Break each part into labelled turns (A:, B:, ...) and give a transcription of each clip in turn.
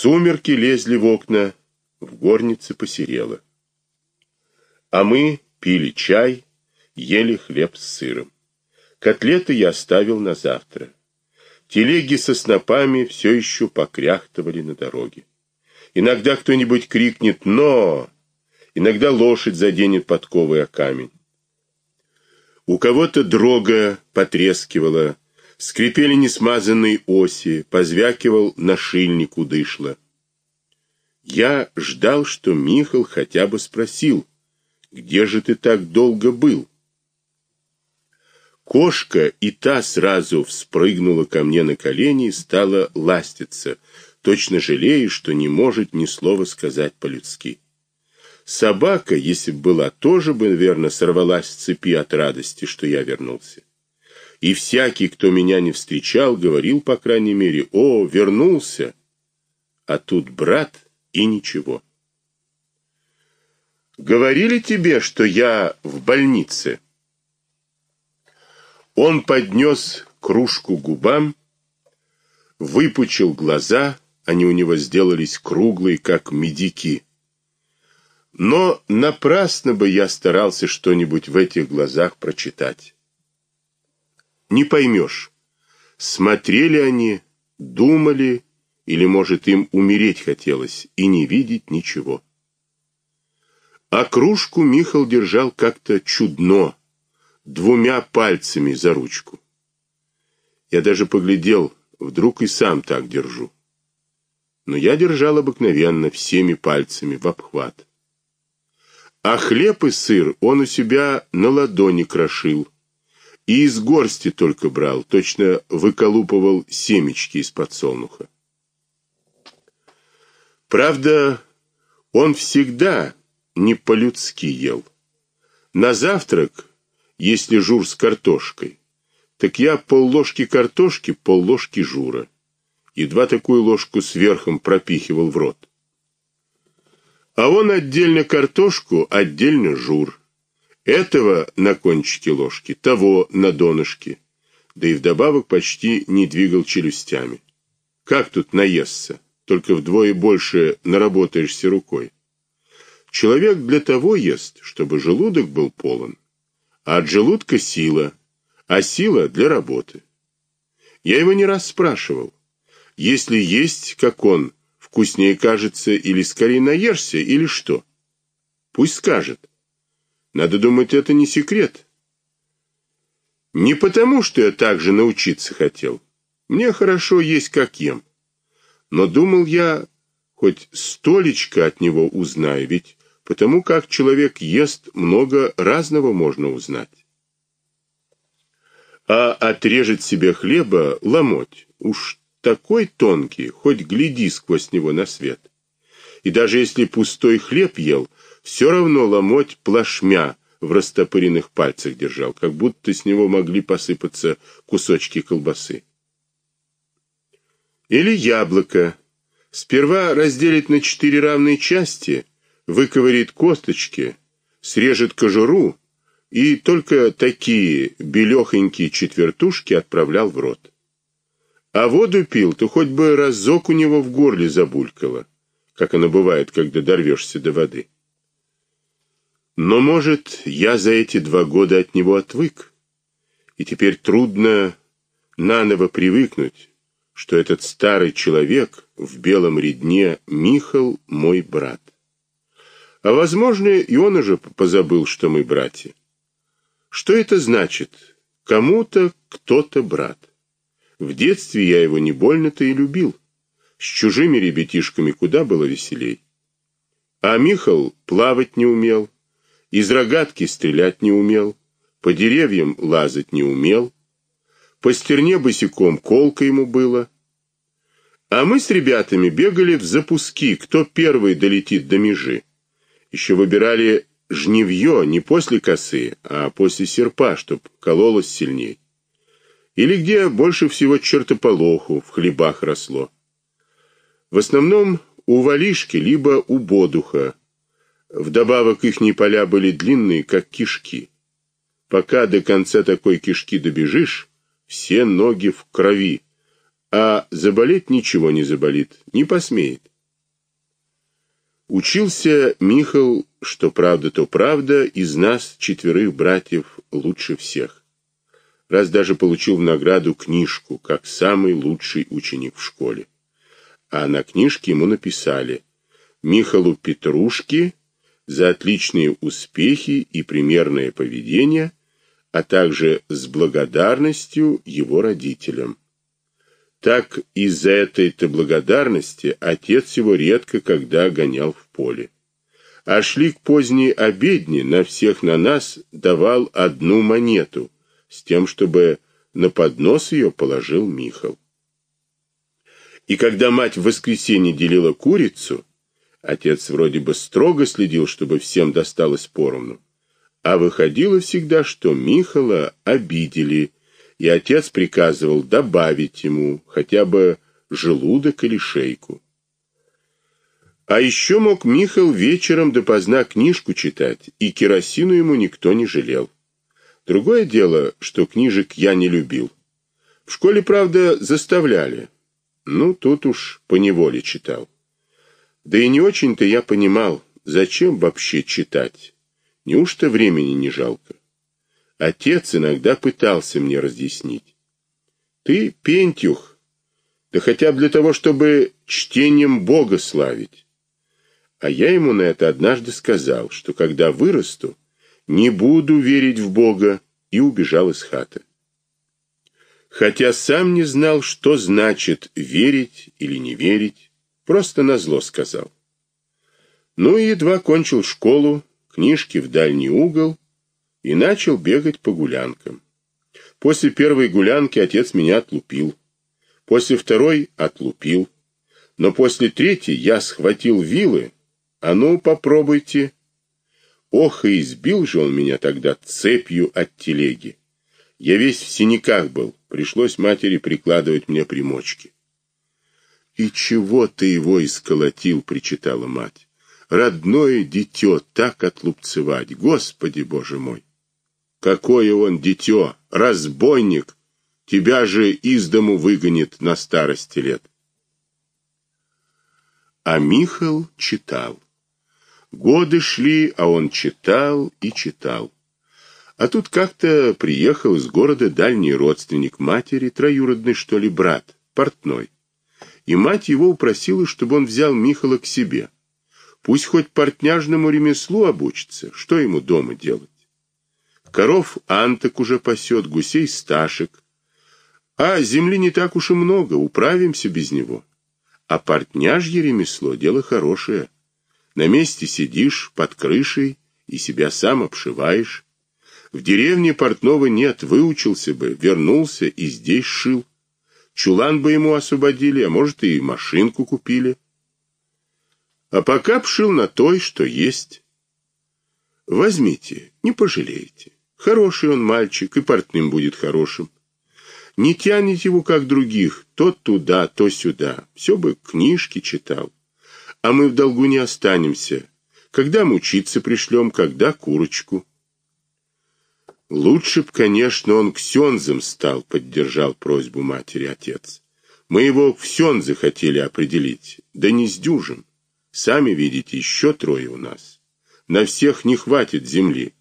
A: Сумерки лезли в окна, в горнице посерело. А мы пили чай, ели хлеб с сыром. Котлеты я оставил на завтра. Телеги со снопами все еще покряхтывали на дороге. Иногда кто-нибудь крикнет «Но!», иногда лошадь заденет подковой о камень. У кого-то дрога потрескивала, скрипели несмазанные оси, позвякивал нашильник удышло. Я ждал, что Михал хотя бы спросил, где же ты так долго был? Кошка и та сразу вспрыгнула ко мне на колени и стала ластиться, точно жалея, что не может ни слова сказать по-людски. Собака, если бы была, тоже бы, наверное, сорвалась с цепи от радости, что я вернулся. И всякий, кто меня не встречал, говорил, по крайней мере, «О, вернулся!» А тут брат и ничего. Говорили тебе, что я в больнице? Он поднес кружку губам, выпучил глаза, они у него сделались круглые, как медики. Но напрасно бы я старался что-нибудь в этих глазах прочитать. Не поймешь, смотрели они, думали, или, может, им умереть хотелось и не видеть ничего. А кружку Михал держал как-то чудно, двумя пальцами за ручку. Я даже поглядел, вдруг и сам так держу. Но я держал обыкновенно всеми пальцами в обхват. А хлеб и сыр он у себя на ладони крошил. И из горсти только брал, точно выколупывал семечки из подсолнуха. Правда, он всегда не по-людски ел. На завтрак, если жур с картошкой, так я полложки картошки, полложки жура. Едва такую ложку сверхом пропихивал в рот. А он отдельно картошку, отдельно жур. Этого на кончике ложки, того на донышке. Да и вдобавок почти не двигал челюстями. Как тут наесться? Только вдвое больше наработаешься рукой. Человек для того ест, чтобы желудок был полон, а от желудка сила, а сила для работы. Я его не раз спрашивал, если есть, как он, вкуснее кажется, или скорее наешься, или что? Пусть скажет. Надо думать, это не секрет. Не потому, что я так же научиться хотел. Мне хорошо есть, как ем. Но думал я, хоть столечко от него узнаю, ведь потому как человек ест, много разного можно узнать. А отрежет себе хлеба ломоть, уж такой тонкий, хоть гляди сквозь него на свет. И даже если пустой хлеб ел, все равно ломоть плашмя в растопыренных пальцах держал, как будто с него могли посыпаться кусочки колбасы. Или яблоко. Сперва разделит на четыре равные части, выковырит косточки, срежет кожуру и только такие белехонькие четвертушки отправлял в рот. А воду пил, то хоть бы разок у него в горле забулькало, как оно бывает, когда дорвешься до воды. Но, может, я за эти два года от него отвык, и теперь трудно наново привыкнуть, что этот старый человек в белом редне Михал мой брат. А возможно, и он уже позабыл, что мы братья. Что это значит? Кому-то кто-то брат. В детстве я его не больно-то и любил. С чужими ребятишками куда было веселей. А Михал плавать не умел, из рогатки стрелять не умел, по деревьям лазать не умел, по стерне босиком колко ему было. А мы с ребятами бегали в запуски, кто первый долетит до межи еще выбирали жневье не после косы, а после серпа, чтоб кололось сильней. Или где больше всего чертополоху в хлебах росло. В основном у валишки либо у бодуха. Вдобавок ихние поля были длинные, как кишки. Пока до конца такой кишки добежишь, все ноги в крови, а заболеть ничего не заболит, не посмеет. Учился Михал, что правда, то правда, из нас четверых братьев лучше всех. Раз даже получил в награду книжку, как самый лучший ученик в школе. А на книжке ему написали Михалу Петрушке за отличные успехи и примерное поведение, а также с благодарностью его родителям. Так из-за этой-то благодарности отец его редко когда гонял в поле. А шли к поздней обедне на всех на нас давал одну монету, с тем, чтобы на поднос ее положил Михал. И когда мать в воскресенье делила курицу, Отец вроде бы строго следил, чтобы всем досталось поровну. А выходило всегда, что Михала обидели, и отец приказывал добавить ему хотя бы желудок или шейку. А еще мог Михал вечером допоздна книжку читать, и керосину ему никто не жалел. Другое дело, что книжек я не любил. В школе, правда, заставляли. Ну, тут уж по неволе читал. Да и не очень-то я понимал, зачем вообще читать. Неужто времени не жалко? Отец иногда пытался мне разъяснить. Ты пентюх, да хотя бы для того, чтобы чтением Бога славить. А я ему на это однажды сказал, что когда вырасту, не буду верить в Бога, и убежал из хаты. Хотя сам не знал, что значит верить или не верить. Просто назло сказал. Ну и едва кончил школу, книжки в дальний угол и начал бегать по гулянкам. После первой гулянки отец меня отлупил. После второй отлупил. Но после третьей я схватил вилы. А ну, попробуйте. Ох, и избил же он меня тогда цепью от телеги. Я весь в синяках был, пришлось матери прикладывать мне примочки. «И чего ты его исколотил?» — причитала мать. «Родное дитё так отлупцевать! Господи, Боже мой!» «Какое он дитё! Разбойник! Тебя же из дому выгонит на старости лет!» А Михал читал. Годы шли, а он читал и читал. А тут как-то приехал из города дальний родственник матери, троюродный, что ли, брат, портной и мать его упросила, чтобы он взял Михала к себе. Пусть хоть портняжному ремеслу обучится, что ему дома делать. Коров Анток уже пасет, гусей Сташек. А земли не так уж и много, управимся без него. А портняжье ремесло — дело хорошее. На месте сидишь, под крышей, и себя сам обшиваешь. В деревне портного нет, выучился бы, вернулся и здесь шил. Чулан бы ему освободили, а может и машинку купили. А пока пшил на той, что есть. Возьмите, не пожалеете. Хороший он мальчик, и портным будет хорошим. Не тянете его, как других, то туда, то сюда. Все бы книжки читал. А мы в долгу не останемся. Когда мучиться пришлем, когда курочку. Лучше б, конечно, он ксензом стал, поддержал просьбу матери отец. Мы его в ксензы хотели определить, да не сдюжим. Сами видите, еще трое у нас. На всех не хватит земли.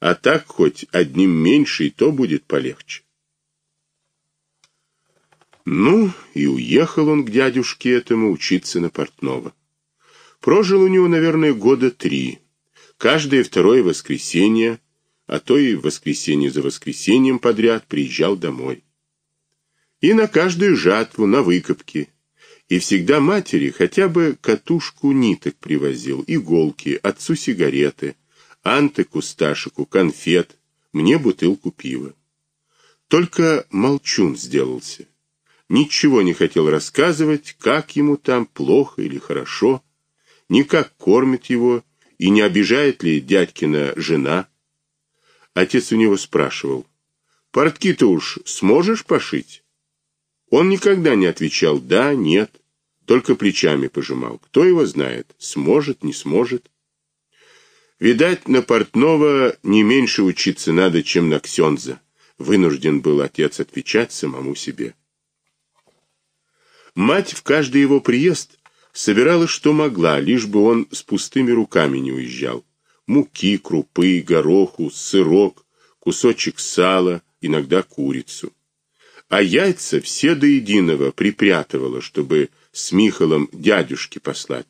A: А так хоть одним меньше, и то будет полегче. Ну, и уехал он к дядюшке этому учиться на портного. Прожил у него, наверное, года три. Каждое второе воскресенье а то и в воскресенье за воскресеньем подряд приезжал домой. И на каждую жатву, на выкопки. И всегда матери хотя бы катушку ниток привозил, иголки, отцу сигареты, Антыку Сташику конфет, мне бутылку пива. Только молчун сделался. Ничего не хотел рассказывать, как ему там плохо или хорошо, ни как кормит его и не обижает ли дядькина жена. Отец у него спрашивал: "Портки-то уж сможешь пошить?" Он никогда не отвечал да, нет, только плечами пожимал. Кто его знает, сможет, не сможет. Видать, на портного не меньше учиться надо, чем на ксенза. Вынужден был отец отвечать самому себе. Мать в каждый его приезд Собирала, что могла, лишь бы он с пустыми руками не уезжал. Муки, крупы, гороху, сырок, кусочек сала, иногда курицу. А яйца все до единого припрятывала, чтобы с Михалом дядюшке послать.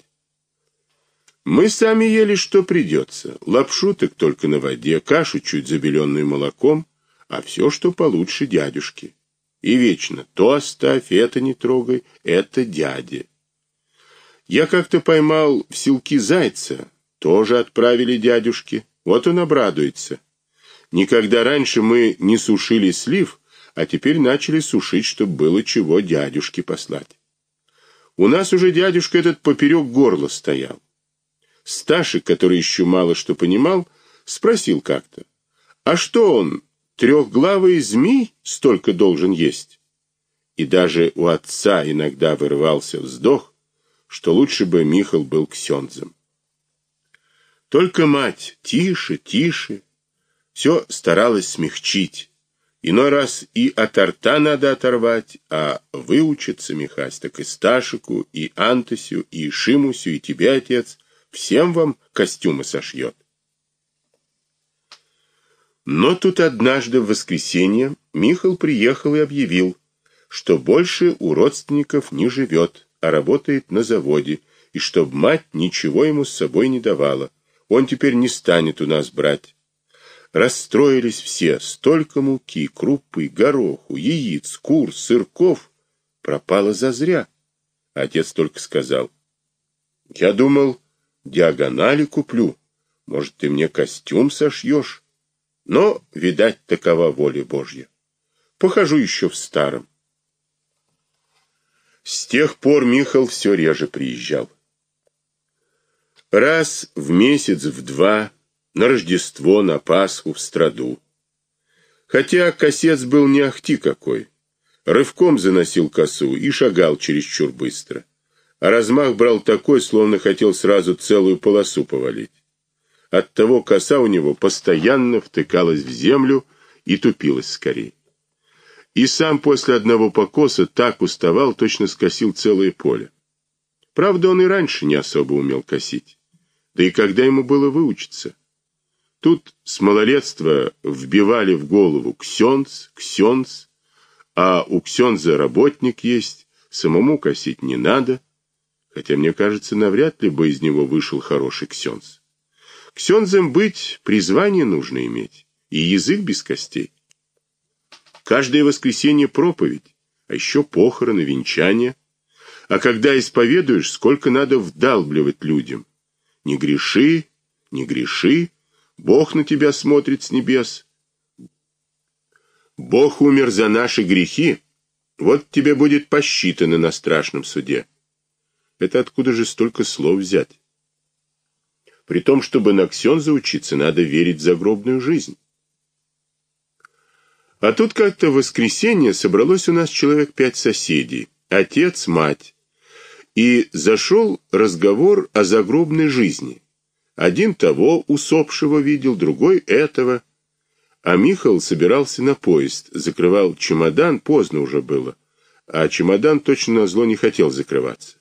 A: Мы сами ели, что придется. Лапшу так только на воде, кашу чуть забеленную молоком, а все, что получше дядюшки. И вечно то оставь, это не трогай, это дяде. Я как-то поймал в селки зайца, тоже отправили дядюшке. Вот он обрадуется. Никогда раньше мы не сушили слив, а теперь начали сушить, чтобы было чего дядюшке послать. У нас уже дядюшка этот поперек горла стоял. Сташик, который еще мало что понимал, спросил как-то: "А что он, трехглавый змей, столько должен есть?" И даже у отца иногда вырывался вздох, что лучше бы Михал был ксензом. Только мать тише, тише, все старалась смягчить. Иной раз и от рта надо оторвать, а выучиться Михась так и Сташику, и Антосю, и Шимусю, и тебе, отец, всем вам костюмы сошьет. Но тут однажды в воскресенье Михал приехал и объявил, что больше у родственников не живет а работает на заводе, и чтоб мать ничего ему с собой не давала. Он теперь не станет у нас брать. Расстроились все, столько муки, крупы, гороху, яиц, кур, сырков пропало зазря. Отец только сказал: "Я думал, диагонали куплю. Может, ты мне костюм сошьешь?» Но, видать, такова воля Божья. Похожу еще в старом. С тех пор Михал все реже приезжал. Раз в месяц, в два, на Рождество, на Пасху, в Страду. Хотя косец был не ахти какой. Рывком заносил косу и шагал чересчур быстро. А размах брал такой, словно хотел сразу целую полосу повалить. Оттого коса у него постоянно втыкалась в землю и тупилась скорее. И сам после одного покоса так уставал, точно скосил целое поле. Правда, он и раньше не особо умел косить. Да и когда ему было выучиться? Тут с малолетства вбивали в голову ксенц, ксенц, а у ксенза работник есть, самому косить не надо, хотя мне кажется, навряд ли бы из него вышел хороший ксенц. Ксензом быть призвание нужно иметь, и язык без костей. Каждое воскресенье проповедь, а еще похороны, венчания. А когда исповедуешь, сколько надо вдалбливать людям. Не греши, не греши, Бог на тебя смотрит с небес. Бог умер за наши грехи. Вот тебе будет посчитано на страшном суде. Это откуда же столько слов взять? При том, чтобы на ксенза учиться, надо верить в загробную жизнь. А тут как-то в воскресенье собралось у нас человек пять соседей, отец, мать. И зашел разговор о загробной жизни. Один того усопшего видел, другой этого. А Михаил собирался на поезд, закрывал чемодан, поздно уже было. А чемодан точно назло не хотел закрываться.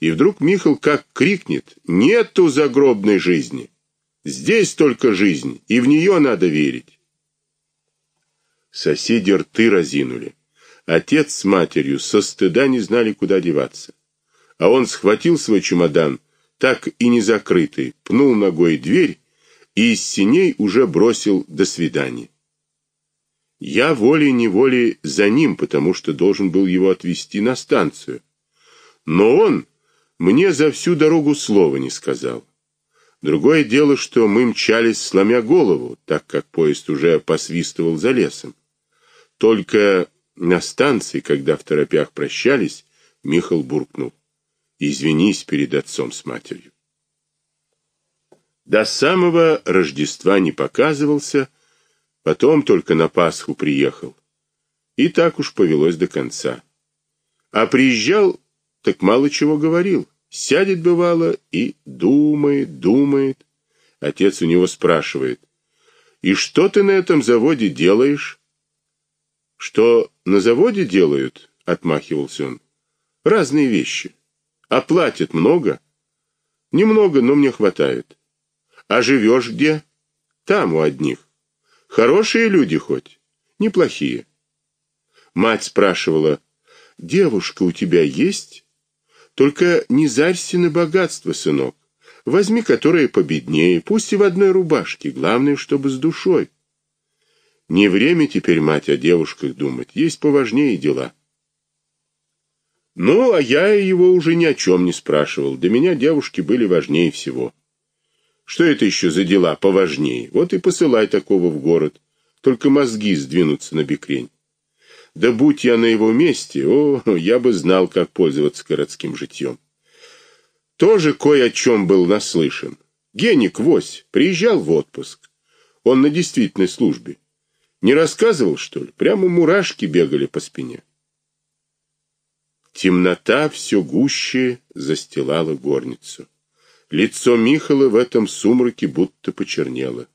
A: И вдруг Михаил как крикнет: "Нету загробной жизни! Здесь только жизнь, и в нее надо верить!" Соседи рты разинули. Отец с матерью со стыда не знали, куда деваться. А он схватил свой чемодан, так и не закрытый, пнул ногой дверь и из синей уже бросил до свидания. Я волей-неволей за ним, потому что должен был его отвезти на станцию. Но он мне за всю дорогу слова не сказал. Другое дело, что мы мчались сломя голову, так как поезд уже посвистывал за лесом. Только на станции, когда в торопях прощались, Михаил буркнул: "Извинись перед отцом с матерью". До самого Рождества не показывался, потом только на Пасху приехал. И так уж повелось до конца. А приезжал, так мало чего говорил. Сядет бывало и думает, думает. Отец у него спрашивает: "И что ты на этом заводе делаешь?" Что на заводе делают, отмахивался он. Разные вещи. А платят много? Немного, но мне хватает. А живешь где? Там у одних. Хорошие люди хоть, неплохие. Мать спрашивала: "Девушка у тебя есть? Только не зарься на богатство, сынок. Возьми, которое победнее, пусть и в одной рубашке, главное, чтобы с душой". Не время теперь, мать, о девушках думать, есть поважнее дела. Ну, а я его уже ни о чем не спрашивал. Для меня девушки были важнее всего. Что это еще за дела поважнее? Вот и посылай такого в город. Только мозги сдвинутся на бекрень. Да будь я на его месте, о, я бы знал, как пользоваться городским житьем. Тоже кое о чем был наслышан. Геник Вось приезжал в отпуск. Он на действительной службе. Не рассказывал, что ли? Прямо мурашки бегали по спине. Темнота все гуще застилала горницу. Лицо Михала в этом сумраке будто почернело.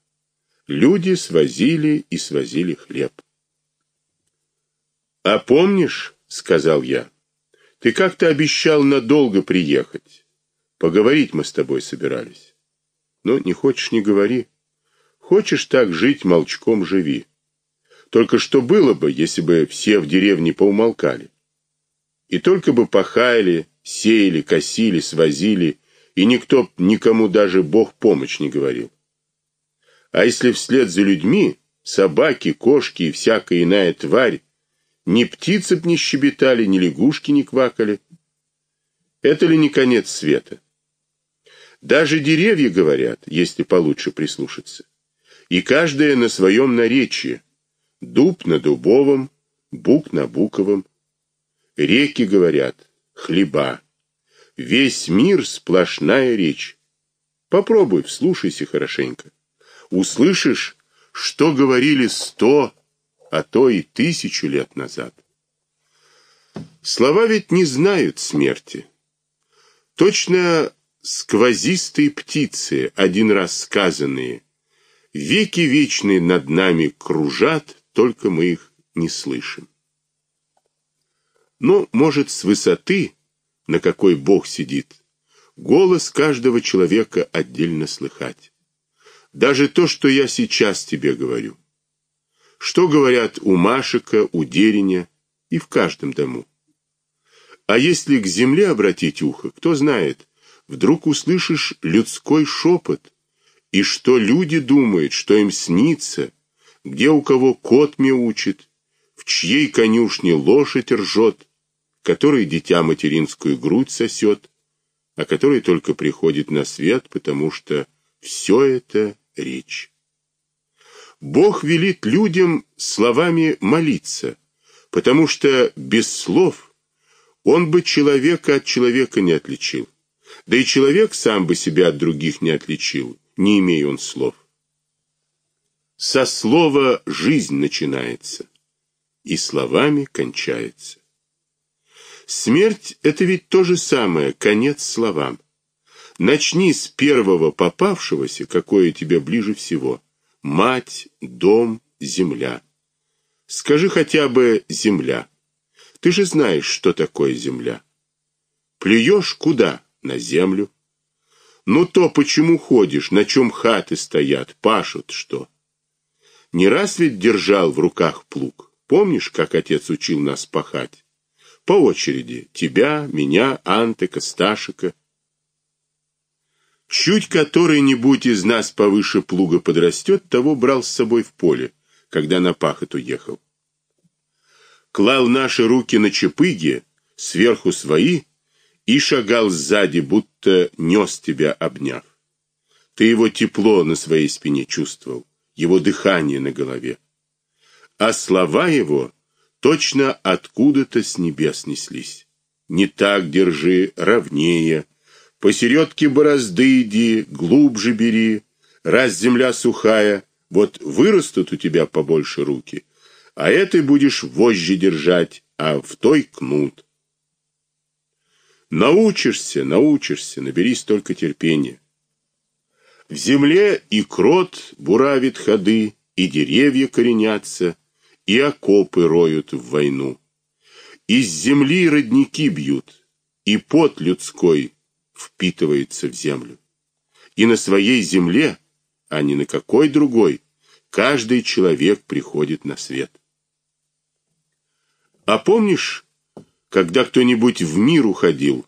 A: Люди свозили и свозили хлеб. А помнишь, сказал я. Ты как-то обещал надолго приехать. Поговорить мы с тобой собирались. Ну, не хочешь не говори. Хочешь так жить молчком живи. Только что было бы, если бы все в деревне поумолкали? И только бы пахали, сеяли, косили, свозили, и никто никому даже Бог помощь не говорил. А если вслед за людьми собаки, кошки и всякая иная тварь, ни птицы б не щебетали, ни лягушки не квакали, это ли не конец света? Даже деревья говорят, если получше прислушаться. И каждое на своем наречии. Дуб на дубовом, бук на буковом. Реки говорят, хлеба. Весь мир сплошная речь. Попробуй, вслушайся хорошенько. Услышишь, что говорили сто, а то и тысячу лет назад. Слова ведь не знают смерти. Точно сквозистые птицы, один раз сказанные, веки вечные над нами кружат, только мы их не слышим. Но, может, с высоты, на какой Бог сидит, голос каждого человека отдельно слыхать. Даже то, что я сейчас тебе говорю. Что говорят у Машика, у Дереня и в каждом дому. А если к земле обратить ухо, кто знает, вдруг услышишь людской шепот, и что люди думают, что им снится, где у кого кот мяучит, в чьей конюшне лошадь ржет, который дитя материнскую грудь сосет, а который только приходит на свет, потому что все это речь. Бог велит людям словами молиться, потому что без слов он бы человека от человека не отличил. Да и человек сам бы себя от других не отличил, не имея он слов. Со слова жизнь начинается и словами кончается. Смерть это ведь то же самое, конец словам. Начни с первого попавшегося, какое тебе ближе всего: мать, дом, земля. Скажи хотя бы земля. Ты же знаешь, что такое земля. Плюешь куда? На землю. Ну то почему ходишь, на чем хаты стоят, пашут что? Не раз ведь держал в руках плуг. Помнишь, как отец учил нас пахать? По очереди: тебя, меня, Антыка, Сташика. Чуть который-нибудь из нас повыше плуга подрастет, того брал с собой в поле, когда на пахоту ехал. Клал наши руки на чепыги, сверху свои, и шагал сзади, будто нёс тебя обняв. Ты его тепло на своей спине чувствовал его дыхание на голове. А слова его точно откуда-то с небес неслись. Не так держи, ровнее. Посередке борозды иди, глубже бери. Раз земля сухая, вот вырастут у тебя побольше руки, а этой будешь вожжи держать, а в той кнут. Научишься, научишься, наберись только терпения. В земле и крот буравит ходы, и деревья коренятся, и окопы роют в войну. Из земли родники бьют, и пот людской впитывается в землю. И на своей земле, а не на какой другой, каждый человек приходит на свет. А помнишь, когда кто-нибудь в мир уходил,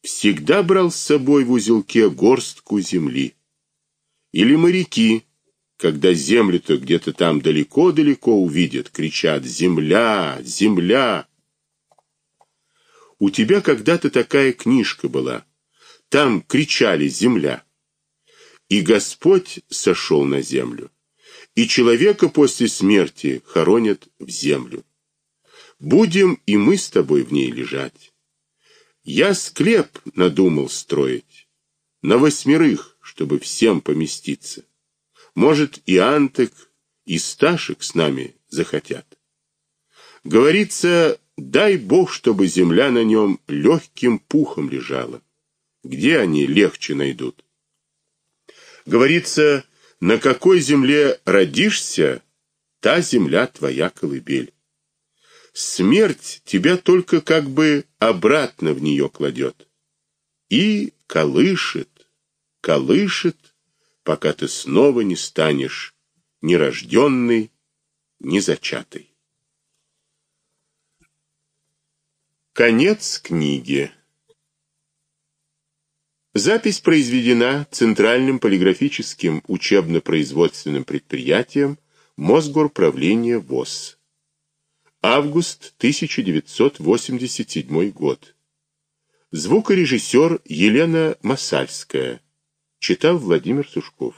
A: всегда брал с собой в узелке горстку земли? Или моряки, когда землю-то где-то там далеко-далеко увидят, кричат «Земля! Земля!» У тебя когда-то такая книжка была. Там кричали «Земля!» И Господь сошел на землю, и человека после смерти хоронят в землю. Будем и мы с тобой в ней лежать. Я склеп надумал строить на восьмерых, чтобы всем поместиться. Может, и Антек, и Сташек с нами захотят. Говорится, дай Бог, чтобы земля на нем легким пухом лежала. Где они легче найдут? Говорится, на какой земле родишься, та земля твоя колыбель. Смерть тебя только как бы обратно в нее кладет. И колышет, колышет, пока ты снова не станешь ни рожденный, ни зачатый. Конец книги. Запись произведена Центральным полиграфическим учебно-производственным предприятием Мосгорправления ВОЗ. Август 1987 год. Звукорежиссер Елена Масальская. Читал Владимир Сушков.